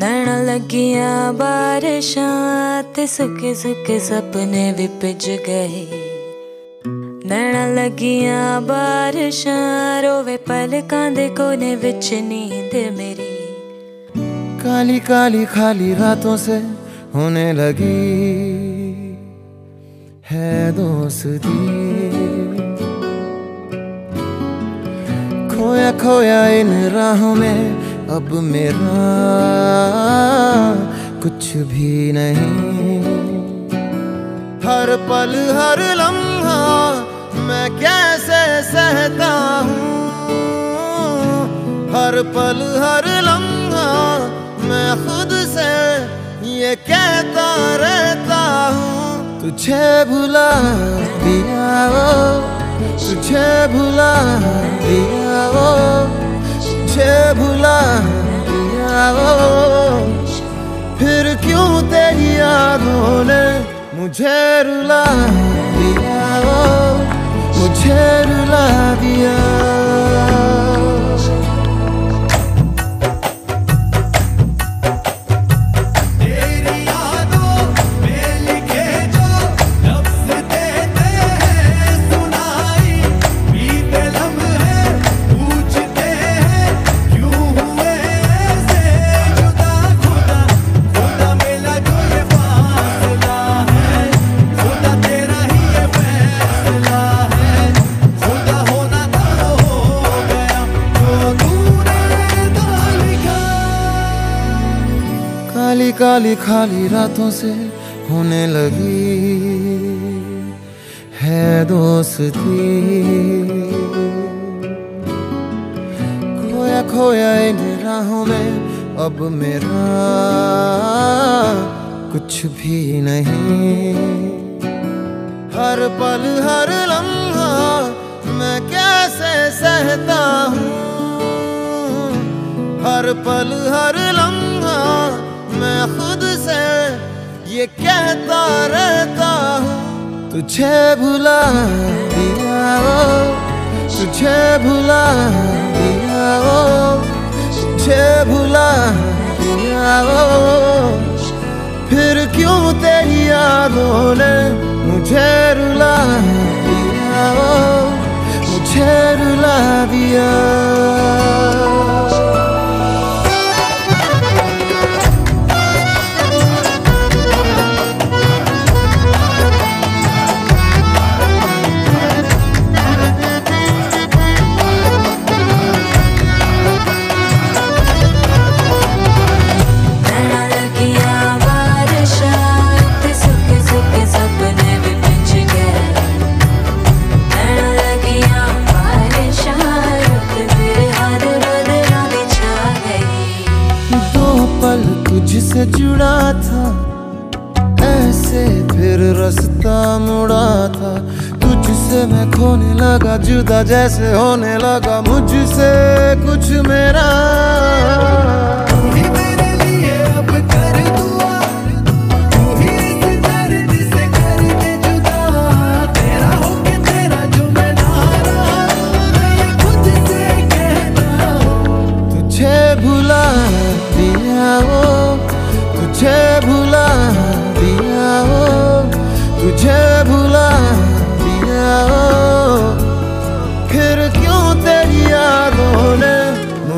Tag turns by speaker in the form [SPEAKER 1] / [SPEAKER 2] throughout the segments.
[SPEAKER 1] लगिया बारिशां ते सुके सुके सपने भी पिज गए। नैना लगिया बारिशां रोवे पलकां दे कोने विच नींद मेरी।
[SPEAKER 2] काली काली खाली रातों से होने लगी है दोस्ती। खोया खोया इन राहों में अब मेरा कुछ भी नहीं। हर पल, हर लम्हा मैं कैसे सहता हूँ? हर पल, हर लम्हा मैं खुद से ये कहता रहता हूँ। तुझे भुला दिया तुझे भुला दिया। तेरी मुझे रुला दिया मुझे रुला दिया काली काली खाली रातों से होने लगी। है दोस्ती। खोया खोया इन राहों में अब मेरा कुछ भी नहीं। हर पल, हर लम्हा मैं कैसे सहता हूँ? हर पल, हर ये कहता रहता हूँ, तुझे भुला दिया वो तुझे भुला दिया वो तुझे भुला दिया वो फिर क्यों तेरी यादों ने मुझे रुला दिया वो मुझे रुला दिया? तुझसे जुड़ा था, ऐसे फिर रास्ता मुड़ा था। तुझसे मैं खोने लगा, जुदा जैसे होने लगा, मुझसे कुछ मेरा।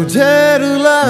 [SPEAKER 2] मुझे रुला